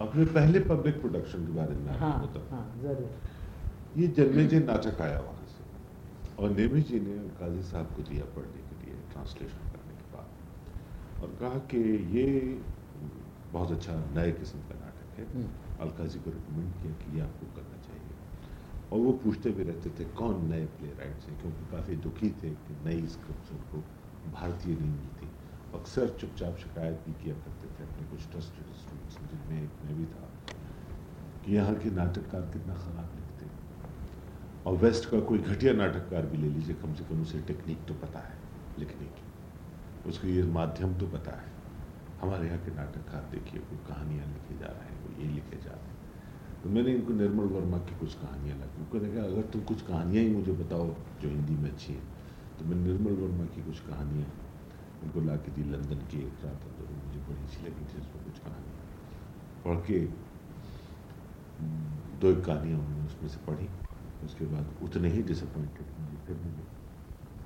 अपने पहले public production के बारे में हाँ हाँ ज़रूर। ये जन्मेजय नाटक आया वहाँ से। और नेमी जी ने काजी साहब को दिया पढ़ने के लिए ट्रांसलेशन करने के बाद। और कहा कि ये बहुत अच्छा नए किस्म का नाटक है। हम्म। अलकाजी को रिकमेंड किया कि ये आपको करना चाहिए। और वो पूछते भी रहते थे कौन नए प्ले राइट्स हैं? क्योंकि काफ़ी दुखी थे कि नई स्क्रिप्ट उनको भारतीय नहीं मिलती। अक्सर चुपचाप शिकायत भी किया करते थे, अपने कुछ ट्रस्टेड स्टूडेंट्स जिनमें एक मैं भी था, कि यहाँ के नाटककार कितना ख़राब लिखते हैं। और वेस्ट का कोई घटिया नाटककार भी ले लीजिए, कम से कम उसे टेक्निक तो पता है, लिखने की। उसको ये माध्यम तो पता है। हमारे यहाँ के नाटककार देखिए कोई कहानियाँ लिखे जा रहे हैं कोई ये लिखे जा रहे हैं। तो मैंने इनको निर्मल वर्मा की कुछ कहानियाँ लगी उनको देखा, अगर तुम कुछ कहानियाँ ही मुझे बताओ, जो हिंदी में अच्छी हैं तो मैं निर्मल वर्मा की कुछ कहानियाँ उनको ला के दी लंदन की एक रात अंदर मुझे बड़ी अच्छी लगी थी उसमें कुछ कहानियाँ पढ़ के दो एक कहानियाँ उन्होंने उसमें से पढ़ी, उसके बाद उतने ही डिसअपॉइंटेड मुझे, फिर मिले।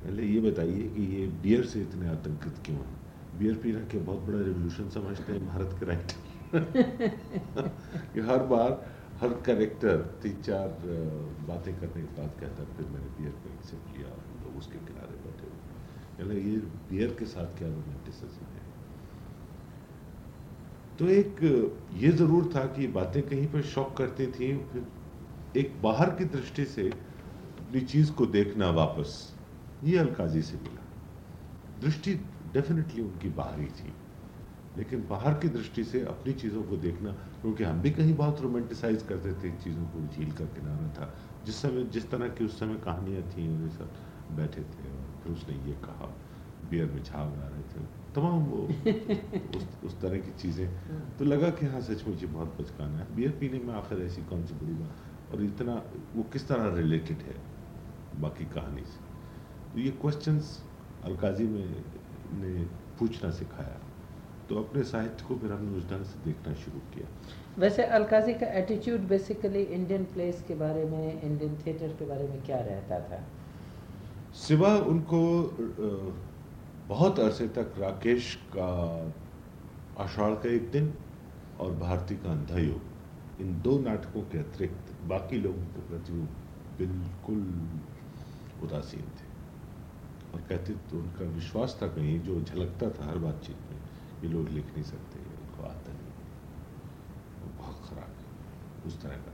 पहले ये बताइए कि ये बियर से इतने आतंकित क्यों हैं? बियर पीना के बहुत बड़ा रेवोल्यूशन समझते हैं भारत के राइटर कि हर बार हर कैरेक्टर तीन चार बातें करने के बाद कहता फिर मैंने बियर को एक्सेप्ट किया और लोग उसके किनारे बैठे हुए यानी ये बियर के साथ क्या रोमांटिसिज्म है? तो एक, ये ज़रूर था कि बातें कहीं पर शौक करती थी, फिर एक बाहर की दृष्टि से अपनी चीज़ को देखना वापस, ये अलकाजी से मिला। दृष्टि डेफिनेटली उनकी बाहरी थी, लेकिन बाहर की दृष्टि से अपनी चीज़ों को देखना, क्योंकि हम भी कहीं बहुत रोमांटिसाइज करते थे चीज़ों को झील का किनारा था। जिस समय, जिस तरह की उस समय कहानियाँ थी सब बैठे थे और फिर उसने ये कहा बियर में छाव ला रहे थे। तमाम वो उस, उस तरह की चीज़ें। तो लगा कि हाँ सच मुझे बहुत बचकाना है। बियर पीने में आखिर ऐसी कौन सी बड़ी बात? और इतना वो किस तरह रिलेटेड है बाकी कहानी से? तो ये क्वेश्चंस अलकाजी में ने पूछना सिखाया। तो अपने साहित्य को फिर हमने उस ढंग से देखना शुरू किया। वैसे अलकाजी का एटीट्यूड बेसिकली इंडियन प्लेस के बारे में इंडियन थिएटर के बारे में क्या रहता था? सिवा उनको बहुत अरसे तक राकेश का आषाढ़ का एक दिन और भारती का अंधा योग। इन दो नाटकों के अतिरिक्त बाकी लोगों के प्रति वो बिल्कुल उदासीन थे। और कहते तो उनका विश्वास था कहीं जो झलकता था हर बातचीत में, ये लोग लिख नहीं सकते इनको आता नहीं। बहुत खराब है, उस तरह का।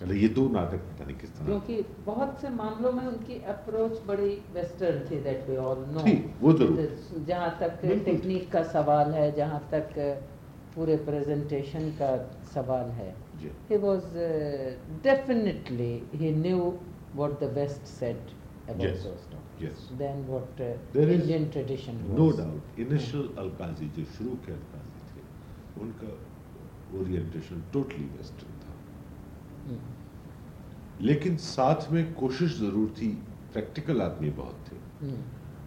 पहले ये दो नाटक पता नहीं किस तरह क्योंकि बहुत से मामलों में उनकी अप्रोच बड़ी वेस्टर्न थी दैट वे ऑल नो वो ज़रूर। जहाँ तक टेक्निक का सवाल है जहाँ तक पूरे प्रेजेंटेशन का सवाल है जी he was uh, definitely he knew what the west said about Yes, those topics yes. than what uh, There Indian is tradition was no doubt initial Alkazi जो शुरू के अलकाजी थे उनका ओरिएंटेशन टोटली वेस्टर्न. लेकिन साथ में कोशिश ज़रूर थी प्रैक्टिकल आदमी बहुत थे Hmm.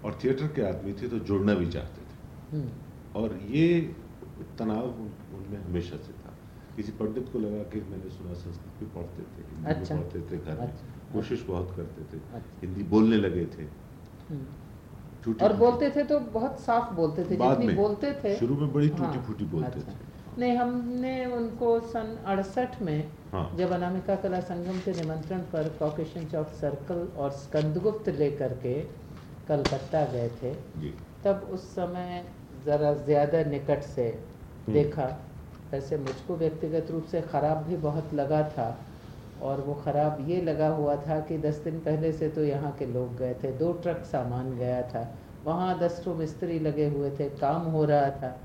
और थिएटर के आदमी थे तो जुड़ना भी चाहते थे Hmm. और ये तनाव उनमें हमेशा से था किसी पंडित को लगा कि मैंने सुना संस्कृत भी पढ़ते थे हिंदी भी अच्छा। पढ़ते थे घर में अच्छा। कोशिश बहुत करते थे अच्छा। हिंदी बोलने लगे थे. और बोलते थे तो बहुत साफ़ बोलते थे बाद जितनी में बोलते थे शुरू में बड़ी हाँ, टूटी फूटी बोलते अच्छा। थे नहीं हमने उनको सन अड़सठ में हाँ। जब अनामिका कला संगम के निमंत्रण पर कॉकेशन चौक सर्कल और स्कंदगुप्त लेकर के कलकत्ता गए थे जी। तब उस समय ज़रा ज़्यादा निकट से हम्म। देखा। वैसे मुझको व्यक्तिगत रूप से ख़राब भी बहुत लगा था और वो ख़राब ये लगा हुआ था कि दस दिन पहले से तो यहाँ के लोग गए थे। दो ट्रक सामान गया था। वहाँ दस ठो मिस्त्री लगे हुए थे। काम हो रहा था।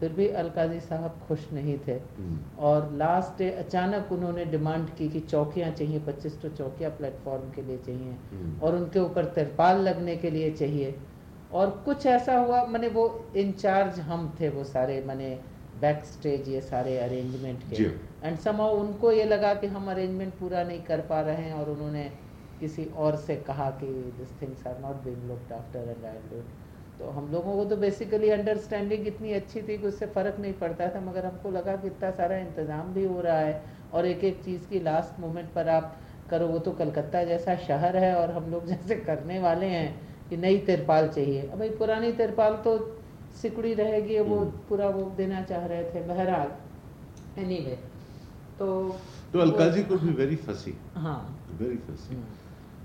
फिर भी अलकाजी साहब खुश नहीं थे। हम्म, और लास्ट डे अचानक उन्होंने डिमांड की कि चौकियाँ चाहिए पच्चीस तो चौकियाँ प्लेटफॉर्म के लिए चाहिए हम्म। और उनके ऊपर तिरपाल लगने के लिए चाहिए। और कुछ ऐसा हुआ मैंने वो इंचार्ज हम थे वो सारे मैंने बैक स्टेज ये सारे अरेंजमेंट के। एंड समाउ उनको ये लगा कि हम अरेंजमेंट पूरा नहीं कर पा रहे हैं और उन्होंने किसी और से कहा कि this things are not being looked after and I तो हम लोगों को तो बेसिकली अंडरस्टैंडिंग इतनी अच्छी थी कि उससे फ़र्क नहीं पड़ता था मगर हमको लगा कि इतना सारा इंतज़ाम भी हो रहा है और एक एक चीज़ की लास्ट मोमेंट पर आप करो वो तो कलकत्ता जैसा शहर है और हम लोग जैसे करने वाले हैं कि नई तिरपाल चाहिए। अब भाई पुरानी तिरपाल तो सिकुड़ी रहेगी वो हम्म। पूरा वो देना चाह रहे थे बहरहाल। एनीवे तो तो अलकाजी को भी वेरी फंसी हाँ। वेरी फंसी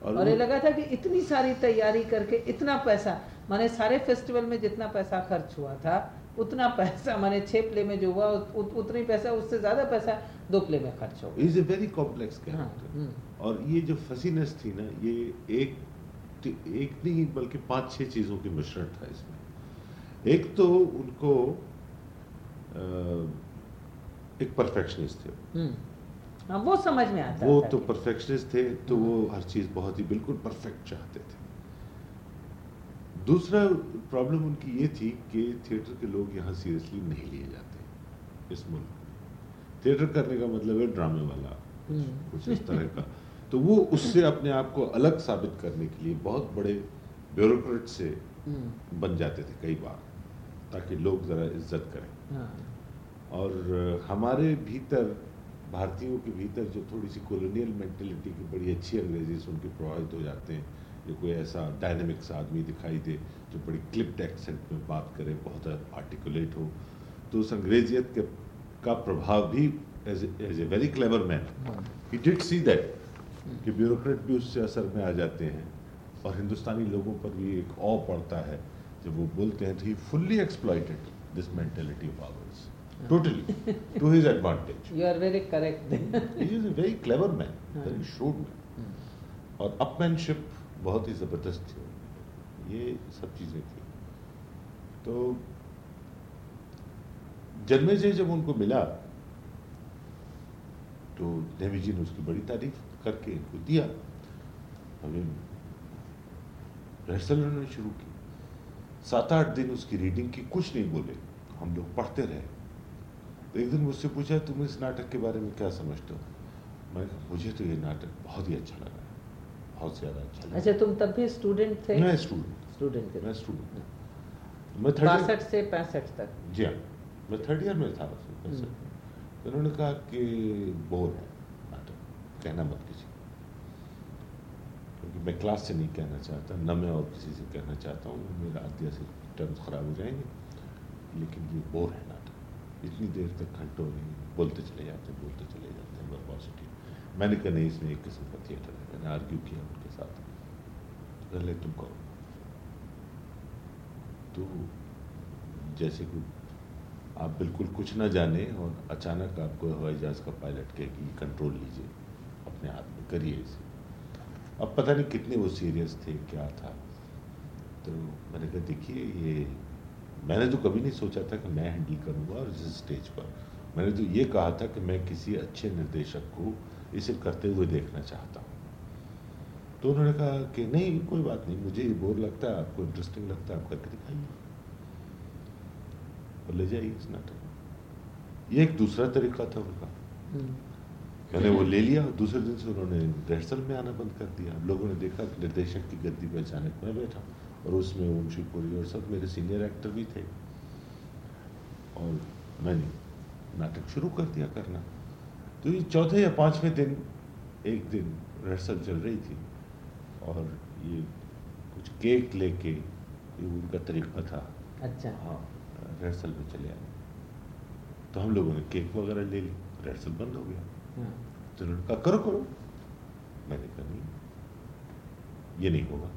और, और ये लगा था कि इतनी सारी तैयारी करके इतना पैसा माने सारे फेस्टिवल में जितना पैसा खर्च हुआ था उतना पैसा माने छह प्ले में जो हुआ उत, उतनी पैसा उससे ज़्यादा पैसा दो प्ले में खर्च हो is a very complex character और ये जो फसीनेस थी ना ये एक एक नहीं बल्कि पाँच छह चीज़ों के मिश्रण था इसमें। एक तो उनको एक परफेक्शनिस्ट थे। हम्म। हाँ, वो समझ में आता वो तो परफेक्शनिस्ट थे तो वो हर चीज़ बहुत ही बिल्कुल परफेक्ट चाहते थे। दूसरा प्रॉब्लम उनकी ये थी कि थिएटर के लोग यहाँ सीरियसली नहीं लिए जाते इस मुल्क में थिएटर करने का मतलब है ड्रामे वाला कुछ, हम्म। इस तरह का तो वो उससे अपने आप को अलग साबित करने के लिए बहुत बड़े ब्यूरोक्रेट से हम्म। बन जाते थे कई बार ताकि लोग ज़रा इज़्ज़त करें हाँ। और हमारे भीतर भारतीयों के भीतर जो थोड़ी सी कॉलोनियल मेंटेलिटी की बड़ी अच्छी अंग्रेज़ी से उनके प्रभावित हो जाते हैं जो कोई ऐसा डायनेमिक्स आदमी दिखाई दे जो बड़ी क्लिप्ड एक्सेंट में बात करे बहुत आर्टिकुलेट हो। तो उस अंग्रेजियत के का प्रभाव भी as a very clever man he. Did see that कि ब्यूरोक्रेट भी उससे असर में आ जाते हैं और हिंदुस्तानी लोगों पर भी एक ऑ पड़ता है जब वो बोलते हैं तो he fully exploited this mentality of ours totally. To his advantage. You are very correct. He is a very clever man. very shrewd man. और अपमैनशिप बहुत ही ज़बरदस्त थी। ये सब चीज़ें थी। तो जन्मे से जब उनको मिला तो देवी जी ने उसकी बड़ी तारीफ़ करके इनको दिया। हमें रिहर्सल उन्होंने शुरू की। सात आठ दिन उसकी रीडिंग की कुछ नहीं बोले। हम लोग पढ़ते रहे। तो एक दिन मुझसे पूछा, तुम इस नाटक के बारे में क्या समझते हो? मैं मुझे तो ये नाटक बहुत ही अच्छा लगा। बहुत ज़्यादा अच्छा लगा। अच्छा तुम तब भी स्टूडेंट थे? मैं स्टूडेंट स्टूडेंट थे मैं स्टूडेंट मैं बासठ से पैंसठ तक। जी हाँ मैं थर्ड ईयर में था हम्म। तो उन्होंने कहा कि बोर है नाटक कहना मत किसी क्योंकि मैं क्लास से नहीं कहना चाहता न मैं और किसी से कहना चाहता हूँ मेरा आद्या से टर्म्स खराब हो जाएँगे। लेकिन ये बोर है नाटक। इतनी देर तक घंटों नहीं बोलते चले जाते बोलते चले जाते हैं वर्बॉसिटी मैंने कहा नहीं, इसमें एक किस्म का थिएटर है मैंने आर्ग्यू किया उनके साथ। तो ले तुम करो तो जैसे कि आप बिल्कुल कुछ ना जाने और अचानक आपको हवाई जहाज़ का पायलट कहे कि कंट्रोल लीजिए। अपने हाथ में करिए इसे। अब पता नहीं कितने वो सीरियस थे, क्या था। तो मैंने कहा, देखिए, ये मैंने तो कभी नहीं सोचा था कि मैं हैंडल करूँगा और इस स्टेज पर। मैंने तो ये कहा था कि मैं किसी अच्छे निर्देशक को इसे करते हुए देखना चाहता हूँ। तो उन्होंने कहा कि नहीं कोई बात नहीं मुझे बोर लगता है आपको इंटरेस्टिंग लगता है आप करके दिखाइए। और ले जाइए इस नाटक ये एक दूसरा तरीका था उनका। हम्म। मैंने वो ले लिया और दूसरे दिन से उन्होंने रिहर्सल में आना बंद कर दिया। लोगों ने देखा कि निर्देशक की गद्दी पर अचानक मैं बैठा और उसमें ओम शिवपुरी और सब मेरे सीनियर एक्टर भी थे। और मैंने नाटक शुरू कर दिया करना। तो ये चौथे या पाँचवें दिन एक दिन रिहर्सल चल रही थी और ये कुछ केक लेके ये उनका तरीका था। अच्छा। हाँ रिहर्सल में चले आए। तो हम लोगों ने केक वगैरह ले ली रिहर्सल बंद हो गया। हाँ। तो उन्होंने कहा करो करो। मैंने कहा नहीं ये नहीं होगा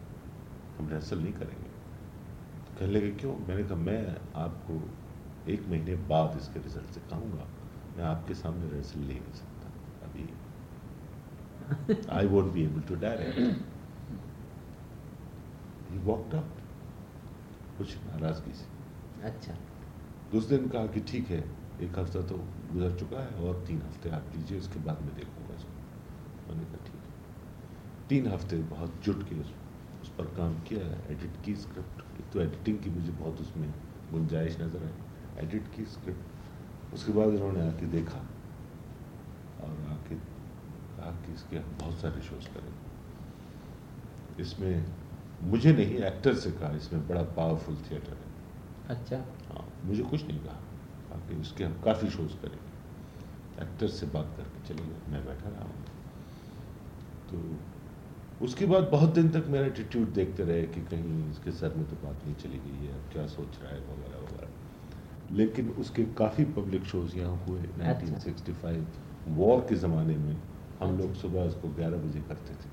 हम रिहर्सल नहीं करेंगे। तो कहने लगे क्यों? मैंने कहा मैं आपको एक महीने बाद इसके रिज़ल्ट से कहूँगा। मैं आपके सामने रिहर्सल ले नहीं सकता अभी। I won't be able to direct he walked out कुछ नाराज़गी से। अच्छा। दूसरे दिन कहा कि ठीक है एक हफ़्ता तो गुजर चुका है और तीन हफ़्ते आप लीजिए उसके बाद मैं देखूँगा इसको। मैंने कहा ठीक है। तीन हफ़्ते बहुत जुट के उसमें उस पर काम किया एडिट की स्क्रिप्ट तो एडिटिंग की मुझे बहुत उसमें गुंजाइश नज़र आई। एडिट की स्क्रिप्ट उसके बाद उन्होंने आके देखा और आके कहा कि इसके हम बहुत सारे शोज़ करेंगे इसमें मुझे नहीं एक्टर से कहा इसमें बड़ा पावरफुल थिएटर है। अच्छा। हाँ मुझे कुछ नहीं कहा बाकी उसके हम काफ़ी शोज़ करेंगे एक्टर से बात करके चले गए मैं बैठा रहा हूँ। तो उसके बाद बहुत दिन तक मेरा एटीट्यूड देखते रहे कि कहीं इसके सर में तो बात नहीं चली गई है क्या सोच रहा है वगैरह वगैरह। लेकिन उसके काफ़ी पब्लिक शोज़ यहाँ हुए अच्छा। 1965 वॉर के ज़माने में हम लोग अच्छा। सुबह उसको 11 बजे करते थे।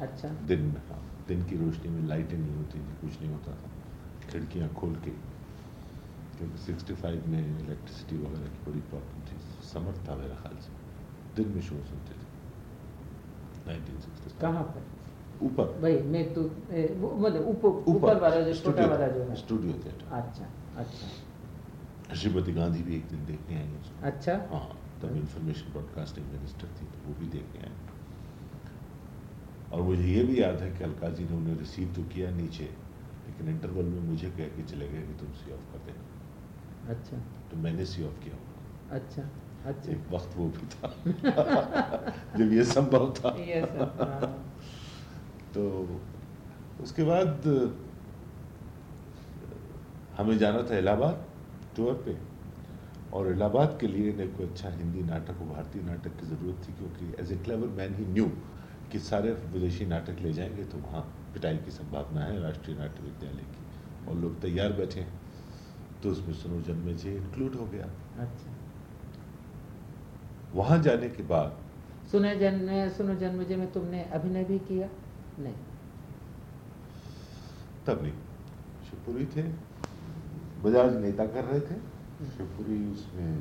अच्छा। दिन में हाँ दिन की रोशनी में लाइटें नहीं होती थी कुछ नहीं होता था। खिड़कियाँ खोल के क्योंकि 65 में इलेक्ट्रिसिटी वगैरह की बड़ी प्रॉब्लम थी। समर था मेरा ख्याल से। दिन में शोज़ होते थे। 1965 कहाँ पर? ऊपर। भाई मैं तो मतलब ऊपर ऊपर। वाला जो छोटा वाला जो है। स्टूडियो थिएटर अच्छा अच्छा। श्रीमती गांधी भी एक दिन देखने आई उसको। अच्छा। हाँ तब इंफॉर्मेशन ब्रॉडकास्टिंग मिनिस्टर थी तो वो भी देखने आए और मुझे ये भी याद है कि अलकाजी ने उन्हें रिसीव तो किया नीचे लेकिन इंटरवल में मुझे कह के चले गए कि तुम सी ऑफ़ कर देना। अच्छा। तो मैंने सी ऑफ़ किया। अच्छा अच्छा। एक वक्त वो भी था। जब ये संभव था। तो उसके बाद हमें जाना था इलाहाबाद। टूर पे। और इलाहाबाद के लिए ने कोई अच्छा हिंदी नाटक और भारतीय नाटक की ज़रूरत थी क्योंकि as a clever man he knew कि सारे विदेशी नाटक ले जाएँगे तो वहाँ पिटाई की संभावना है राष्ट्रीय नाट्य विद्यालय की। और लोग तैयार बैठे हैं। तो उसमें सुनो जन्मे जे इंक्लूड हो गया। अच्छा। वहाँ जाने के बाद सुने जन्म सुनो जन्मजय में तुमने अभिनय भी किया? नहीं। तब नहीं। शिवपुरी थे। बजाज नेता कर रहे थे शिवपुरी उसमें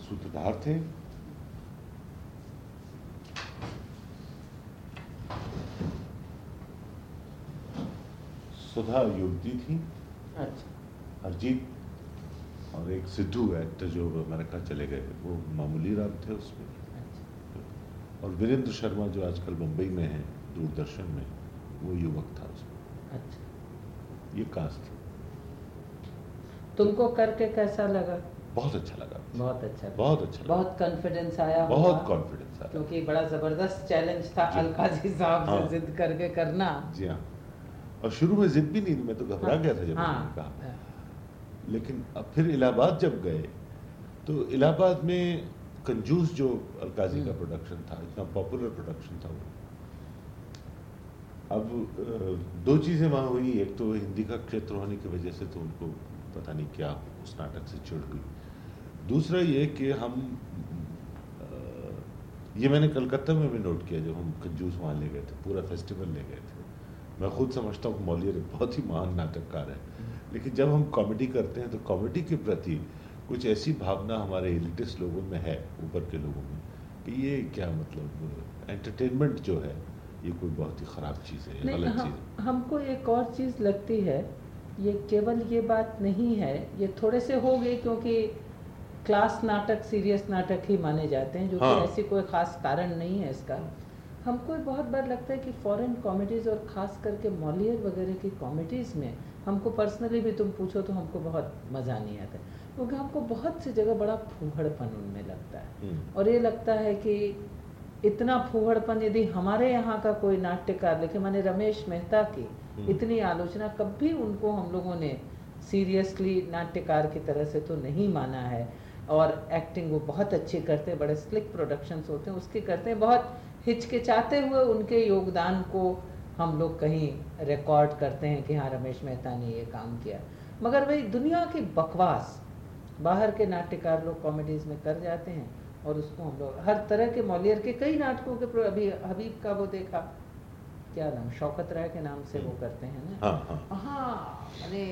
सूत्रधार थे। सुधा युवती थी अच्छा। अरजीत और एक सिद्धू एक्टर जो अमेरिका चले गए वो मामूली राम थे उसमें। अच्छा। और वीरेंद्र शर्मा जो आजकल मुंबई में है दूरदर्शन में वो युवक था उसमें। अच्छा। ये कास्ट था। तुमको करके कैसा लगा? बहुत अच्छा लगा। बहुत अच्छा बहुत अच्छा बहुत कॉन्फिडेंस आया बहुत कॉन्फिडेंस आया। क्योंकि बड़ा ज़बरदस्त चैलेंज था जी। अलकाजी साहब हाँ। से जिद करके करना। जी हाँ। और शुरू में जिद भी नहीं मैं तो घबरा गया था जब हाँ, कहा। लेकिन अब फिर इलाहाबाद जब गए तो इलाहाबाद में कंजूस जो अलकाजी का हम्म। प्रोडक्शन था इतना पॉपुलर प्रोडक्शन था वो। अब दो चीज़ें वहाँ हुई। एक तो हिंदी का क्षेत्र होने की वजह से तो उनको पता नहीं क्या उस नाटक से चिढ़ हुई। दूसरा ये कि हम ये मैंने कलकत्ता में भी नोट किया जब हम कंजूस वहाँ ले गए थे पूरा फेस्टिवल ले गए थे। मैं खुद समझता हूँ मौलियर एक बहुत ही महान नाटककार है। लेकिन जब हम कॉमेडी करते हैं तो कॉमेडी के प्रति कुछ ऐसी भावना हमारे एलिटिस्ट लोगों में है ऊपर के लोगों में कि ये क्या मतलब एंटरटेनमेंट जो है ये कोई बहुत ही ख़राब चीज़ है गलत चीज़ है। हमको एक और चीज़ लगती है ये केवल ये बात नहीं है ये थोड़े से हो गए क्योंकि क्लास नाटक सीरियस नाटक ही माने जाते हैं जो हाँ। कि ऐसी कोई खास कारण नहीं है इसका। हमको बहुत बार लगता है कि फॉरेन कॉमेडीज़ और ख़ास करके मॉलियर वगैरह की कॉमेडीज़ में हमको पर्सनली भी तुम पूछो तो हमको बहुत मज़ा नहीं आता क्योंकि हमको बहुत सी जगह बड़ा फूहड़पन उनमें लगता है। हम्म, और ये लगता है कि इतना फूहड़पन यदि हमारे यहाँ का कोई नाट्यकार लिखे माने रमेश मेहता की हम्म। इतनी आलोचना कभी उनको हम लोगों ने सीरियसली नाट्यकार की तरह से तो नहीं माना है। और एक्टिंग वो बहुत अच्छी करते हैं बड़े स्लिक प्रोडक्शंस होते हैं उसके करते हैं बहुत हिचकिचाते हुए उनके योगदान को हम लोग कहीं रिकॉर्ड करते हैं कि हाँ रमेश मेहता ने ये काम किया। मगर वही दुनिया की बकवास बाहर के नाट्यकार लोग कॉमेडीज में कर जाते हैं। और उसको हम लोग हर तरह के मौलियर के कई नाटकों के अभी हबीब का वो देखा क्या नाम शौकत राय के नाम से वो करते हैं ना? हाँ हाँ। हाँ मैंने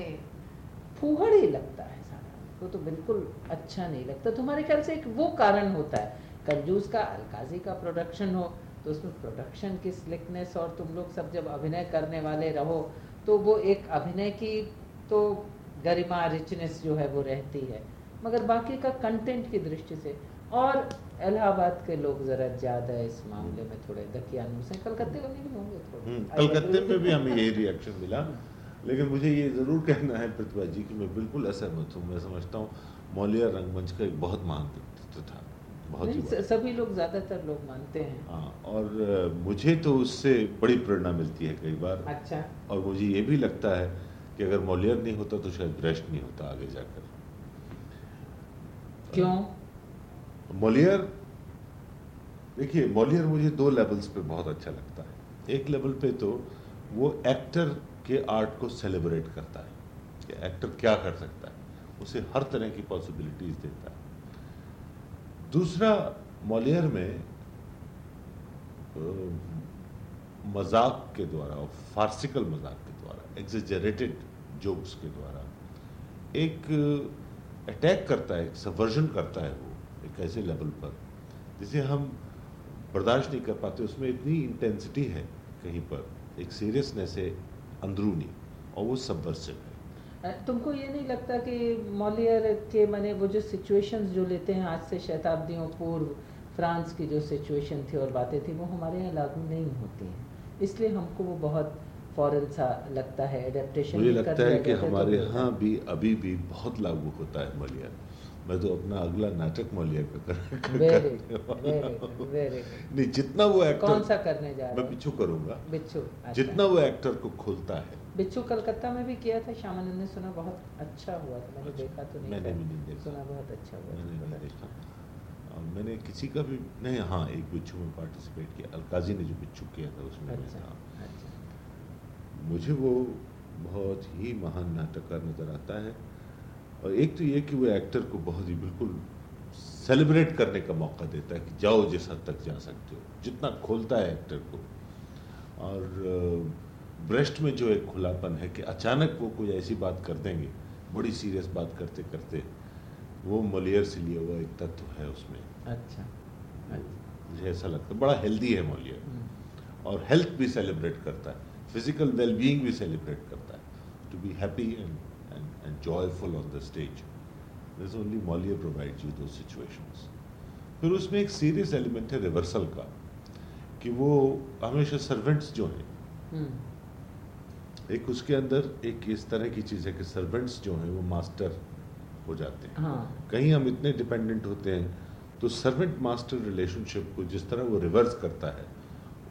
फूहड़ ही लगता है सारा वो तो बिल्कुल अच्छा नहीं लगता। तुम्हारे ख्याल से एक वो कारण होता है कंजूस का अलकाजी का प्रोडक्शन हो तो उसमें प्रोडक्शन की स्लिकनेस और तुम लोग सब जब अभिनय करने वाले रहो तो वो एक अभिनय की तो गरिमा रिचनेस जो है वो रहती है। मगर बाकी का कंटेंट की दृष्टि से और इलाहाबाद के लोग जरा ज़्यादा इस मामले में थोड़े दकियानूस हैं कलकत्ते वाले भी होंगे थोड़े। हम्म, कलकत्ते में भी हमें यही रिएक्शन मिला। लेकिन मुझे ये ज़रूर कहना है प्रतिभा जी कि मैं बिल्कुल असहमत हूँ। मैं समझता हूँ मौलिया रंगमंच का एक बहुत महान व्यक्तित्व था। बहुत ही सभी लोग ज़्यादातर लोग मानते हैं। हाँ और मुझे तो उससे बड़ी प्रेरणा मिलती है कई बार। अच्छा। और मुझे ये भी लगता है कि अगर मौलियर नहीं होता तो शायद ब्रेस्ट नहीं होता आगे जाकर। क्यों? मॉलियर, देखिए, मॉलियर मुझे दो लेवल्स पे बहुत अच्छा लगता है। एक लेवल पे तो वो एक्टर के आर्ट को सेलिब्रेट करता है कि एक्टर क्या कर सकता है। उसे हर तरह की पॉसिबिलिटीज देता है। दूसरा, मॉलियर में मज़ाक के द्वारा और फार्सिकल मज़ाक के द्वारा एग्जेजरेटेड जोक्स के द्वारा, एक अटैक करता है, एक सबवर्जन करता है वो। एक ऐसे लेवल पर जिसे हम बर्दाश्त नहीं कर पाते उसमें इतनी इंटेंसिटी है कहीं पर एक सीरियसनेस है अंदरूनी और वो सबवर्सिव है। तुमको ये नहीं लगता कि मॉलियर के माने वो जो सिचुएशंस जो लेते हैं आज से शताब्दियों पूर्व फ्रांस की जो सिचुएशन थी और बातें थी वो हमारे यहाँ लागू नहीं होती हैं। इसलिए हमको वो बहुत फॉरन सा लगता है एडेप्टेशन मुझे लगता है कि तो हमारे यहाँ भी अभी भी बहुत लागू होता है मलिया मैं तो अपना अगला नाटक मलिया का कर, नहीं जितना वो एक्टर कौन सा करने जा रहा मैं बिच्छू करूँगा। बिच्छू अच्छा। जितना वो एक्टर को खुलता है। बिच्छू कलकत्ता में भी किया था श्यामानंद ने सुना बहुत अच्छा हुआ था। मैंने अच्छा, देखा तो नहीं मैंने भी नहीं देखा। सुना बहुत अच्छा हुआ मैंने नहीं देखा। मैंने किसी का भी नहीं हाँ एक बिच्छू में पार्टिसिपेट किया। अलकाजी ने जो बिच्छू किया था उसमें अच्छा, अच्छा। मुझे वो बहुत ही महान नाटककार नज़र आता है। और एक तो ये कि वो एक्टर को बहुत ही बिल्कुल सेलिब्रेट करने का मौका देता है कि जाओ जिस हद तक जा सकते हो जितना खोलता है एक्टर को। और ब्रेस्ट में जो एक खुलापन है कि अचानक वो कोई ऐसी बात कर देंगे बड़ी सीरियस बात करते करते वो मोलियर से लिया हुआ एक तत्व है उसमें। अच्छा, अच्छा। मुझे ऐसा लगता है बड़ा हेल्दी है मोलियर। हम्म। और हेल्थ भी सेलिब्रेट करता है फ़िज़िकल वेलबींग भी सेलिब्रेट करता है to be happy and and joyful on the stage this only Molière provides you दो सिचुएशंस फिर उसमें एक सीरियस एलिमेंट है रिवर्सल का कि वो हमेशा सर्वेंट्स जो हैं हम्म। एक उसके अंदर एक इस तरह की चीज़ है कि सर्वेंट्स जो हैं वो मास्टर हो जाते हैं हाँ। कहीं हम इतने डिपेंडेंट होते हैं तो सर्वेंट मास्टर रिलेशनशिप को जिस तरह वो रिवर्स करता है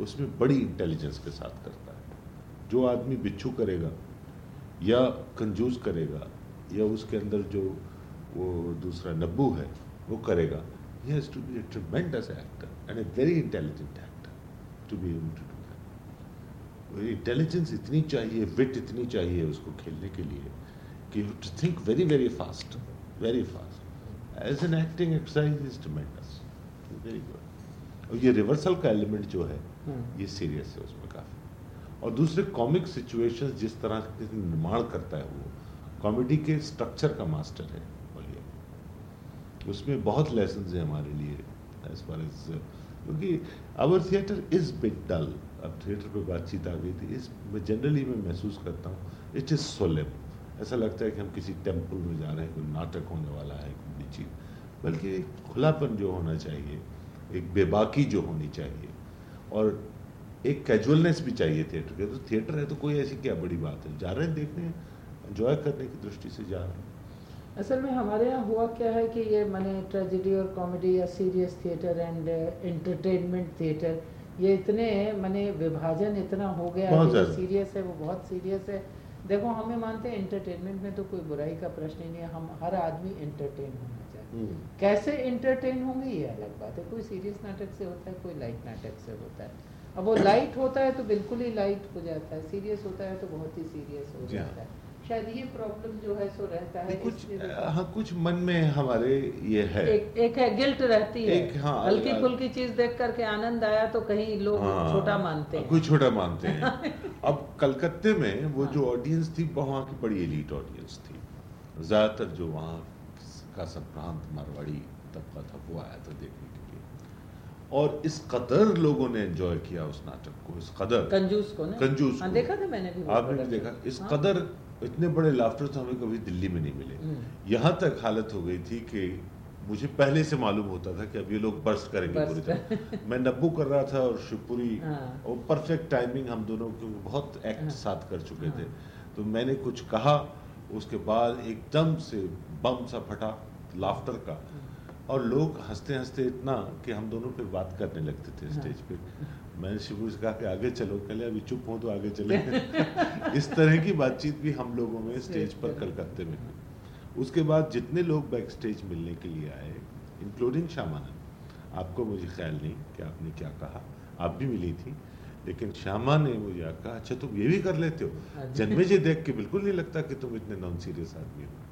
उसमें बड़ी इंटेलिजेंस के साथ करता है जो आदमी बिच्छू करेगा या कंजूस करेगा, या उसके अंदर जो वो दूसरा नब्बू है, वो करेगा he has to be a tremendous actor and a very intelligent actor to be able to do that. Intelligence इतनी चाहिए विट इतनी चाहिए उसको खेलने के लिए कि you to think very very fast very fast as an acting exercise is tremendous very good और ये रिवर्सल का एलिमेंट जो है। ये सीरियस है उसमें और दूसरे कॉमिक सिचुएशंस जिस तरह के निर्माण करता है वो कॉमेडी के स्ट्रक्चर का मास्टर है बोलिए उसमें बहुत लेसन है हमारे लिए एज फार एज क्योंकि our theatre is bit dull अब थिएटर पे बातचीत आ गई थी, इस जनरली मैं महसूस करता हूँ इट इज़ सोलेम ऐसा लगता है कि हम किसी टेंपल में जा रहे हैं, कोई नाटक होने वाला है, कोई चीज़। बल्कि एक खुलापन जो होना चाहिए, एक बेबाकी जो होनी चाहिए। और एक कैजुअलनेस भी चाहिए थिएटर के तो थिएटर है तो कोई ऐसी क्या बड़ी बात है? जा रहे हैं देखने एंजॉय करने की दृष्टि से जा रहे हैं। असल में हमारे यहाँ हुआ क्या है कि ये मैंने ट्रेजिडी और कॉमेडी या serious theatre and entertainment theatre ये इतने मैंने विभाजन इतना हो गया है सीरियस है वो बहुत सीरियस है। देखो हमें मानते हैं एंटरटेनमेंट में तो कोई बुराई का प्रश्न ही नहीं है। हम हर आदमी एंटरटेन होना चाहिए हम्म। कैसे एंटरटेन होंगे? ये अलग बात है। कोई सीरियस नाटक से होता है कोई लाइट नाटक से होता है। अब वो लाइट होता है तो बिल्कुल ही लाइट हो जाता है। सीरियस होता है तो बहुत ही सीरियस हो जाता है। शायद ये प्रॉब्लम जो है सो रहता है कुछ हाँ कुछ मन में हमारे ये है। एक, एक है गिल्ट रहती है। एक हाँ हल्की फुल्की चीज़ देख करके आनंद आया तो कहीं लोग हाँ, छोटा मानते हैं। कोई छोटा मानते हैं। अब कलकत्ते में वो हाँ, जो ऑडियंस थी वहाँ की बड़ी एलिट ऑडियंस थी। ज़्यादातर जो वहाँ का संप्रांत मारवाड़ी तबका था वो आया था लिए और इस कदर लोगों ने एंजॉय किया उस नाटक को इस कदर। कंजूस को ना? कंजूस हाँ, देखा था मैंने भी आपने भी देखा? इस हाँ? कदर इतने बड़े लाफ्टर तो हमें कभी दिल्ली में नहीं मिले। हम्म। यहाँ तक हालत हो गई थी कि मुझे पहले से मालूम होता था कि अब ये लोग बर्स्ट करेंगे पूरी तरह। मैं नब्बू कर रहा था और शिवपुरी हाँ। और परफेक्ट टाइमिंग हम दोनों क्योंकि बहुत एक्ट हाँ। साथ कर चुके थे। हाँ। तो मैंने कुछ कहा उसके बाद एकदम से बम सा फटा लाफ्टर का। और लोग हँसते हँसते इतना कि हम दोनों फिर बात करने लगते थे स्टेज पे। मैंने शिबू से कहा कि आगे चलो कहले अभी चुप हो तो आगे चले। इस तरह की बातचीत भी हम लोगों में स्टेज पर कलकत्ते में हुई। उसके बाद जितने लोग बैक स्टेज मिलने के लिए आए इंक्लूडिंग शामानंद आपको मुझे ख्याल नहीं कि आपने क्या कहा। आप भी मिली थी लेकिन श्यामा ने मुझे कहा अच्छा तुम ये भी कर लेते हो? हाँ जन्मे जी देख के बिल्कुल नहीं लगता कि तुम इतने नॉन सीरियस आदमी हो।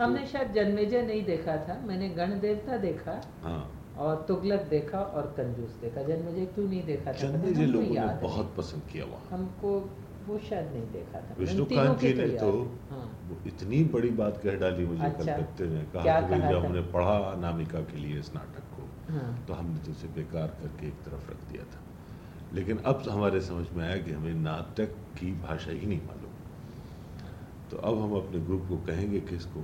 हमने शायद जन्मेजय नहीं देखा था मैंने गण देवता देखा हाँ। और तुगलक देखा और कंजूस देखा। जन्मेजय क्यों नहीं देखा था? जन्मेजय लोगों ने बहुत पसंद किया वहाँ। हमको वो शायद नहीं देखा था। इन तीनों विष्णुकांत की जी ने तो हाँ। वो इतनी बड़ी बात कह डाली मुझे अच्छा। कलकत्ते में कहा कि जब हमने पढ़ा अनामिका के लिए इस नाटक को। हाँ। तो हमने तो उसे बेकार करके एक तरफ़ रख दिया था। लेकिन अब हमारे समझ में आया कि हमें नाटक की भाषा ही नहीं मालूम। तो अब हम अपने ग्रुप को कहेंगे कि इसको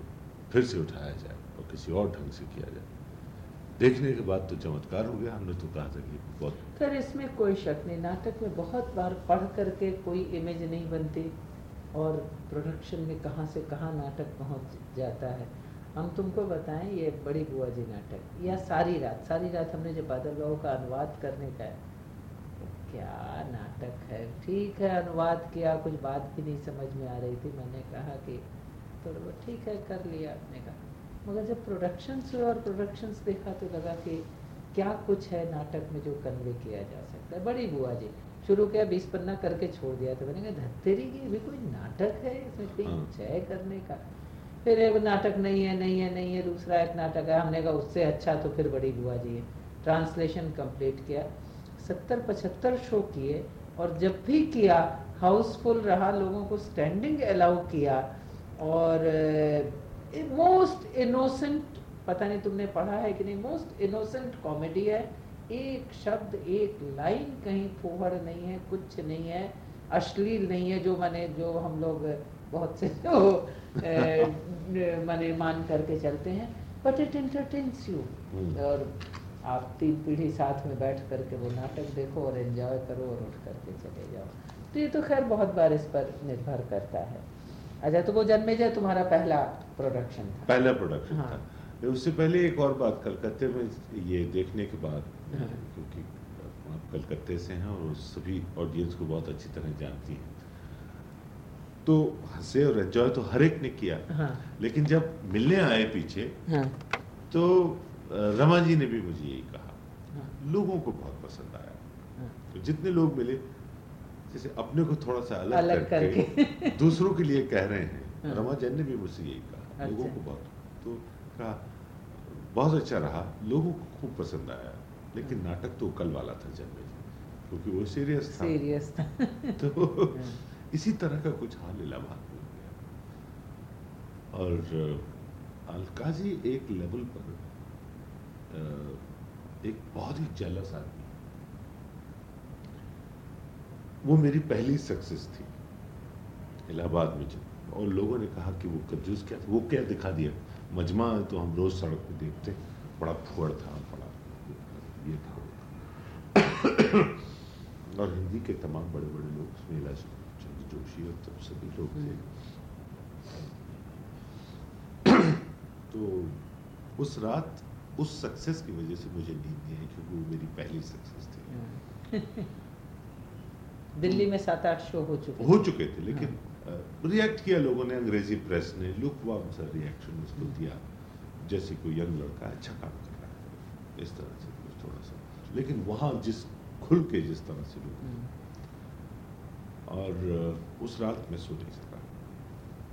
फिर से उठाया जाए और किसी और ढंग से किया जाए। देखने के बाद तो चमत्कार हो गया, हमने तो कहा था कि बहुत फिर इसमें कोई शक नहीं। नाटक में बहुत बार पढ़ करके कोई इमेज नहीं बनती और प्रोडक्शन में कहाँ से कहाँ नाटक पहुँच जाता है। हम तुमको बताएँ, ये बड़ी बुआ जी नाटक, या सारी रात? सारी रात हमने जो बादल बाबू का अनुवाद करने का है तो क्या नाटक है? ठीक है, अनुवाद किया, कुछ बात भी नहीं समझ में आ रही थी। मैंने कहा कि तो वो ठीक है कर लिया आपने कहा। मगर जब प्रोडक्शंस हुए और प्रोडक्शंस देखा तो लगा कि क्या कुछ है नाटक में जो कन्वे किया जा सकता है। बड़ी बुआ जी शुरू किया बीस पन्ना करके छोड़ दिया था मैंने कहा धत्तेरी की भी कोई नाटक है इसमें कोई हाँ। कुछ है करने का? फिर एक नाटक नहीं है नहीं है नहीं है दूसरा एक नाटक है। हमने कहा उससे अच्छा तो फिर बड़ी बुआ जी है। ट्रांसलेशन कंप्लीट किया सत्तर पचहत्तर शो किए और जब भी किया हाउसफुल रहा लोगों को स्टैंडिंग अलाउ किया और मोस्ट इनोसेंट पता नहीं तुमने पढ़ा है कि नहीं मोस्ट इनोसेंट कॉमेडी है। एक शब्द एक लाइन कहीं फोहड़ नहीं है कुछ नहीं है अश्लील नहीं है जो माने जो हम लोग बहुत से जो अ, माने मान करके चलते हैं। But it entertains you. और आप तीन पीढ़ी साथ में बैठ करके वो नाटक देखो और एंजॉय करो और उठ करके चले जाओ। तो ये तो खैर बहुत बार इस पर निर्भर करता है। अच्छा तो वो जन्मेजय तुम्हारा पहला प्रोडक्शन था? पहला प्रोडक्शन हाँ। था। उससे पहले एक और बात कलकत्ते में ये देखने के बाद हाँ। क्योंकि आप कलकत्ते से हैं और सभी ऑडियंस को बहुत अच्छी तरह जानती हैं। तो हंसे और एंजॉय तो हर एक ने किया। हाँ। लेकिन जब मिलने आए पीछे हाँ। तो रमा जी ने भी मुझे यही कहा। हाँ। लोगों को बहुत पसंद आया। हाँ। तो जितने लोग मिले जैसे अपने को थोड़ा सा अलग, अलग करके, करके। दूसरों के लिए कह रहे हैं हाँ। रमा जैन ने भी मुझसे यही कहा लोगों अच्छा। को बहुत तो कहा बहुत अच्छा रहा लोगों को खूब पसंद आया लेकिन हाँ। नाटक तो कल वाला था जन्मे क्योंकि वो सीरियस था सीरियस था तो हाँ। इसी तरह का कुछ हाल इलाहाबाद में हो गया और अलकाजी एक लेवल पर एक बहुत ही जेलस आदमी वो मेरी पहली सक्सेस थी। इलाहाबाद में जब, और लोगों ने कहा कि वो कंजूस क्या वो क्या दिखा दिया? मजमा तो हम रोज सड़क पे देखते बड़ा फुअड़ था, बड़ा ये था। और हिंदी के तमाम बड़े बड़े लोग उसमें चंद्र जोशी और तब सभी लोग थे। तो उस रात, उस सक्सेस की वजह से मुझे नींद नहीं आई, क्योंकि वो मेरी पहली सक्सेस थी। दिल्ली में सात आठ शो हो चुके हो चुके थे लेकिन रिएक्ट किया लोगों ने अंग्रेज़ी प्रेस ने लुक वार्म सा रिएक्शन उसको दिया जैसे कोई यंग लड़का अच्छा काम कर रहा है इस तरह से कुछ थोड़ा सा। लेकिन वहाँ जिस खुल के जिस तरह से लोग हम्म। और उस रात मैं सो नहीं सका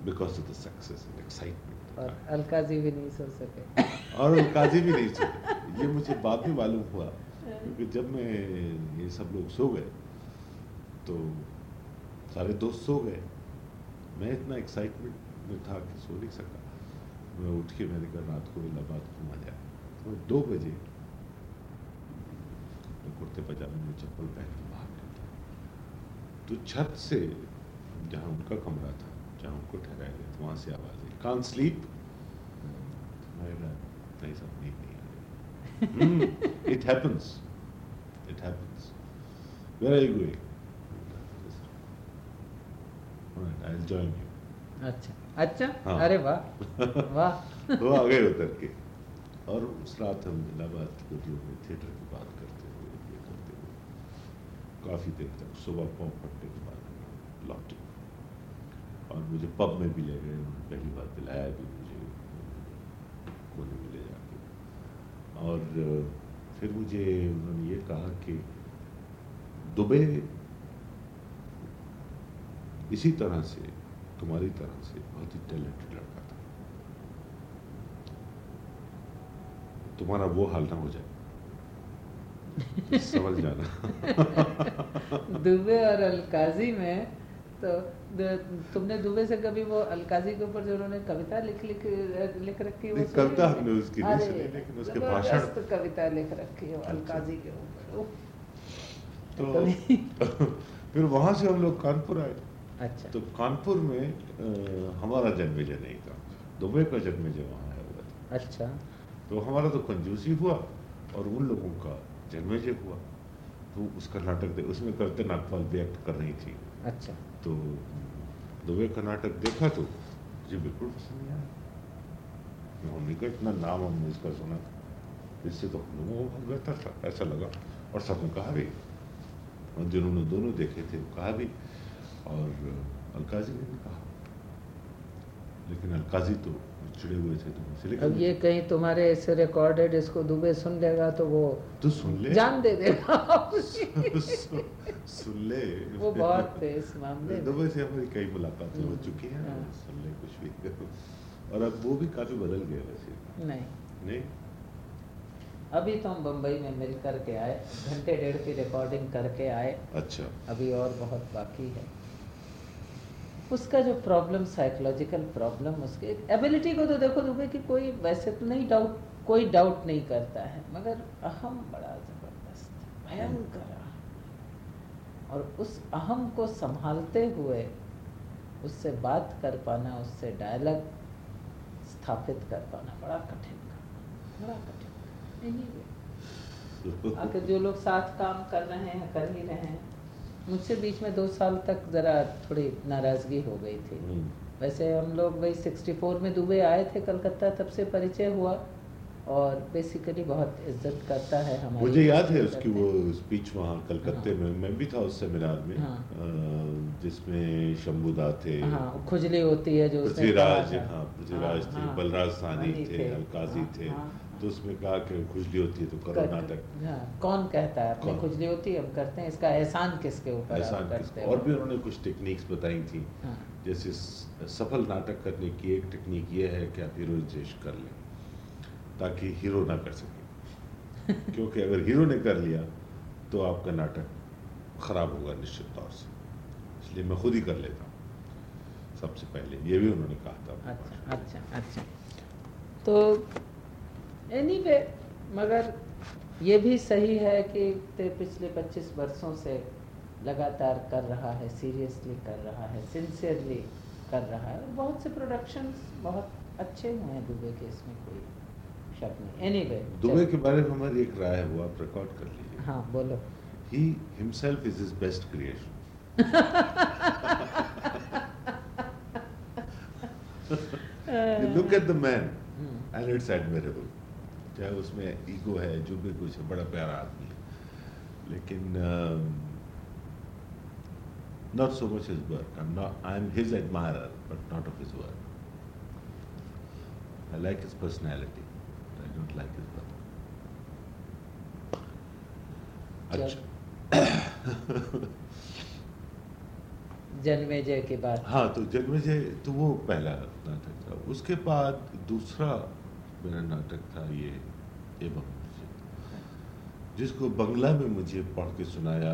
because of the success and excitement और अलकाजी भी नहीं सो सके। और काजी भी नहीं सोए ये मुझे बाद में मालूम हुआ क्योंकि जब मैं ये सब लोग सो गए तो सारे दोस्त सो गए। मैं इतना एक्साइटमेंट में था कि सो नहीं सका। मैं उठ के मैंने कहा, रात को इलाहाबाद घूमा जाए तो दो बजे मैं कुर्ते पजामे में चप्पल पहन के बाहर निकला तो छत से जहाँ उनका कमरा था, जहाँ उनको ठहराया गया था, वहाँ से आवाज़ आई कान स्लीप नहीं सब नींद नहीं आ रही। It happens it are you going I join you अच्छा। अच्छा? हाँ। अरे वाह। वाह। तो आ गए उतर के और उस रात हम इलाहाबाद स्टूडियो में थिएटर की बात करते हुए ये करते हुए काफ़ी देर तक सुबह पाँव फटने के बाद लौटे। और मुझे पब में भी ले गए उन्होंने पहली बार दिलाया भी मुझे कोने में ले जाके और फिर मुझे उन्होंने ये कहा कि दुबे इसी तरह से तुम्हारी तरह से बहुत ही टैलेंटेड लड़का था। तुम्हारा वो हाल ना हो जाए। समझ जाना। दुबे और अलकाजी में तो तुमने दुबे से कभी वो अलकाजी के ऊपर जो उन्होंने कविता लिख लिख लिख रखी है कविता हमने उसकी नहीं सुनी लेकिन उसके भाषण। तो कविता लिख रखी है अलकाजी के ऊपर। तो फिर वहाँ से हम लोग कानपुर आए। अच्छा। तो कानपुर में आ, हमारा जन्मेजय नहीं था। दुबई का जन्मेजय वहाँ आया हुआ था। अच्छा। तो हमारा तो कंजूसी हुआ और उन लोगों का जन्मेजय हुआ। तो उसका नाटक दे उसमें करते नागपाल भी एक्ट कर रही थी। अच्छा। तो दुबे का नाटक देखा तो मुझे बिल्कुल पसंद नहीं आया। हमने कहा इतना नाम हमने इसका सुना इससे तो हम लोगों को बेहतर था। ऐसा लगा। और सबने कहा भी और जिन्होंने दोनों देखे थे कहा भी और अलकाजी ने भी कहा। लेकिन अलकाजी तो चिड़े हुए थे तुमसे अब ये कहीं तुम्हारे ऐसे रिकॉर्डेड इसको दुबे सुन लेगा तो वो तो सुन ले। जान दे देगा। सुन ले। वो बहुत थे इस मामले दुबे से हमारी कई मुलाकातें हो चुकी हैं हाँ। सुन ले कुछ भी। और अब वो भी काफ़ी बदल गए वैसे। नहीं। नहीं? अभी तो हम बम्बई में मिल करके आए घंटे डेढ़ की रिकॉर्डिंग करके आए। अच्छा। अभी और बहुत बाकी है। उसका जो प्रॉब्लम साइकोलॉजिकल प्रॉब्लम उसके एबिलिटी को तो देखो दुबे की कोई वैसे तो नहीं डाउट कोई डाउट नहीं करता है मगर अहम बड़ा ज़बरदस्त भयंकर और उस अहम को संभालते हुए उससे बात कर पाना उससे डायलॉग स्थापित कर पाना बड़ा कठिन काम बड़ा कठिन आके जो लोग साथ काम कर रहे हैं कर ही रहे हैं मुझसे बीच में दो साल तक ज़रा थोड़ी नाराज़गी हो गई थी। हम्म। वैसे हम लोग वही 64 में दुबई आए थे कलकत्ता तब से परिचय हुआ और बेसिकली बहुत इज़्ज़त करता है हमारी मुझे याद है उसकी वो स्पीच वहाँ कलकत्ते हाँ। में। मैं भी था उस सेमिनार में। हाँ। जिसमें शंभुदा थे। हाँ, खुजली होती है जो पृथ्वीराज हाँ पृथ्वीराज थे हाँ, बलराज सानी थे। अलकाजी हाँ, थे। हाँ, तो उसमें कहा कि खुजली होती है तो करो नाटक। हाँ, कौन कहता है? अपनी खुजली होती है हम करते हैं। इसका एहसान किसके ऊपर एहसान किसके? और भी उन्होंने कुछ टेक्निक्स बताई थी। हाँ। जैसे सफल नाटक करने की एक टेक्निक ये है कि आप हीरोइजेशन कर लें ताकि हीरो ना कर सके। क्योंकि अगर हीरो ने कर लिया तो आपका नाटक खराब होगा निश्चित तौर से। इसलिए मैं खुद ही कर लेता हूँ। सबसे पहले ये भी उन्होंने कहा था। अच्छा अच्छा अच्छा। तो एनी anyway, मगर ये भी सही है कि पिछले 25 वर्षों से लगातार कर रहा है सीरियसली कर रहा है सिंसियरली कर रहा है। बहुत से प्रोडक्शंस बहुत अच्छे हुए हैं दुबई के इसमें कोई शक नहीं। एनी anyway, दुबई के बारे में हमारी एक राय है वो आप रिकॉर्ड कर लीजिए। हाँ बोलो। He himself is his best creation look at the man and it's admirable चाहे उसमें ईगो है जो भी कुछ है बड़ा प्यारा आदमी है। लेकिन not so much his work I am not I am his admirer but not of his work I like his personality I don't like his work अच्छा। जन्मेजय के बाद। हाँ तो जन्मेजय तो वो पहला नाटक था उसके बाद दूसरा मेरा नाटक था ये एवं जिसको बंगला में मुझे पढ़ के सुनाया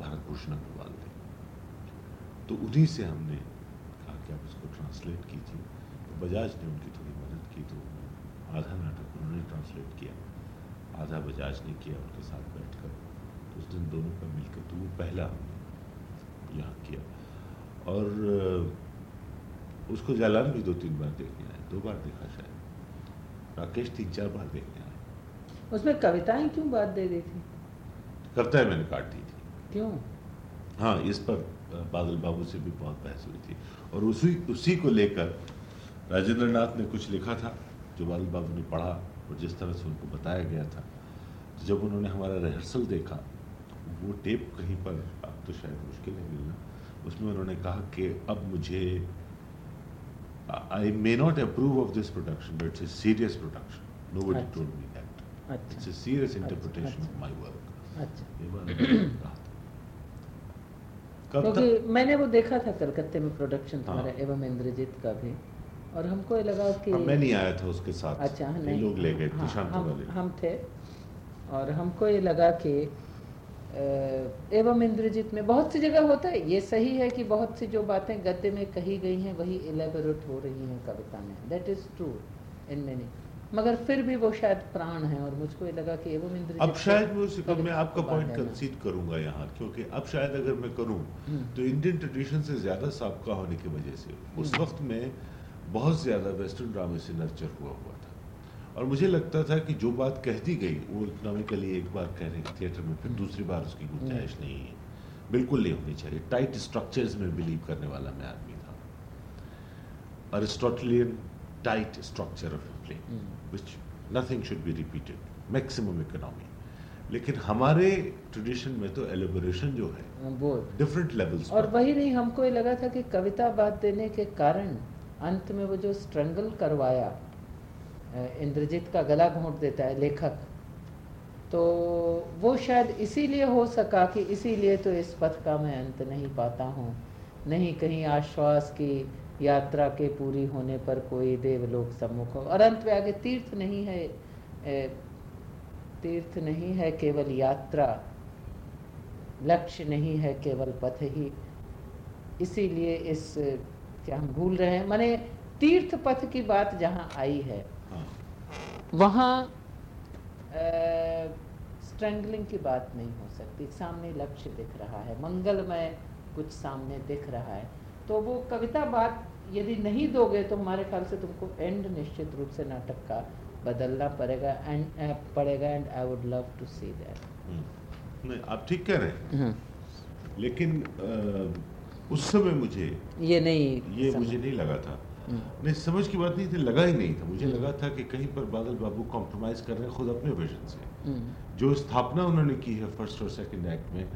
भारत भूषण अग्रवाल ने। तो उन्हीं से हमने कहा कि आप इसको ट्रांसलेट कीजिए। तो बजाज ने उनकी थोड़ी मदद की तो आधा नाटक उन्होंने ट्रांसलेट किया। आधा बजाज ने किया उनके साथ बैठकर। तो उस दिन दोनों का मिलकर तो वो पहला हमने यहाँ किया। और, उसको जालान भी दो तीन बार देखने आए। दो बार देखा शायद। राकेश तीन चार बार देखने आए। उसमें कविताएँ क्यों बात दे दी थी? कविताएँ मैंने काट दी थी। क्यों? हाँ इस पर बादल बाबू से भी बहुत बहस हुई थी। और उसी उसी को लेकर राजेंद्र नाथ ने कुछ लिखा था जो बादल बाबू ने पढ़ा और जिस तरह से उनको बताया गया था। तो जब उन्होंने हमारा रिहर्सल देखा वो टेप कहीं पर अब तो शायद मुश्किल है मिलना उसमें उन्होंने कहा कि अब मुझे I may not approve of this production, but it's a serious production. Nobody Achha. told me that. Achha. It's a serious interpretation Achha. of my work. क्योंकि मैंने वो देखा था कलकत्ते में प्रोडक्शन तुम्हारा एवं इंद्रजीत का भी और हमको ये लगा कि अब मैं नहीं आया था उसके साथ अच्छा नहीं लोग ले गए हाँ, हम, हम थे और हमको ये लगा कि अ, एवं इंद्रजीत में बहुत सी जगह होता है। ये सही है कि बहुत सी जो बातें गद्य में कही गई हैं वही इलेबोरेट हो रही हैं कविता में। That is true in many मगर फिर भी वो शायद प्राण है और मुझको ये लगा कि एवं इंद्रजीत अब शायद मैं उस मैं आपका पॉइंट कंसीड करूँगा यहाँ क्योंकि अब शायद अगर मैं करूँ हम्म। तो इंडियन ट्रेडिशन से ज़्यादा सबका होने की वजह से। उस वक्त में बहुत ज़्यादा वेस्टर्न ड्रामे से नर्चर हुआ हुआ और मुझे लगता था कि जो बात कह दी गई वो इकोनॉमिकली एक बार कह रहे थिएटर में फिर दूसरी बार उसकी गुंजाइश नहीं है। बिल्कुल नहीं होनी चाहिए। टाइट स्ट्रक्चर्स में बिलीव करने वाला मैं आदमी था। Aristotelian tight structure of play which nothing should be repeated. Maximum economy. लेकिन हमारे ट्रेडिशन में तो एलिबोरेशन जो है वो डिफरेंट लेवल्स और वही नहीं हमको ये लगा था कि कविता बात देने के कारण अंत में वो जो स्ट्रगल करवाया इंद्रजीत का गला घोंट देता है, लेखक। तो वो शायद इसीलिए हो सका कि इसीलिए तो इस पथ का मैं अंत नहीं पाता हूँ। नहीं कहीं आश्वास की यात्रा के पूरी होने पर कोई देवलोक सम्मुख हो। और अंत में आगे तीर्थ नहीं है तीर्थ नहीं है केवल यात्रा। लक्ष्य नहीं है केवल पथ ही। इसीलिए इस क्या हम भूल रहे हैं? माने तीर्थ पथ की बात जहाँ आई है वहाँ स्ट्रेंगलिंग की बात नहीं हो सकती। सामने लक्ष्य दिख रहा है मंगलमय कुछ सामने दिख रहा है। तो वो कविता बात यदि नहीं दोगे तो हमारे ख्याल से तुमको एंड निश्चित रूप से नाटक का बदलना पड़ेगा एंड पड़ेगा and I would love to see that hmm. नहीं आप ठीक कह रहे हैं। लेकिन अ, उस समय मुझे ये नहीं ये मुझे नहीं लगा था। हम्म, नहीं समझ की बात नहीं थी लगा ही नहीं था। मुझे लगा था कि कहीं पर बादल बाबू कॉम्प्रोमाइज कर रहे हैं खुद अपने विजन से हम्म, जो स्थापना उन्होंने की है फ़र्स्ट और सेकंड एक्ट में